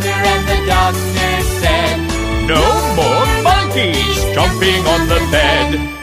doctor and the doctor said, No more monkeys jumping on the bed.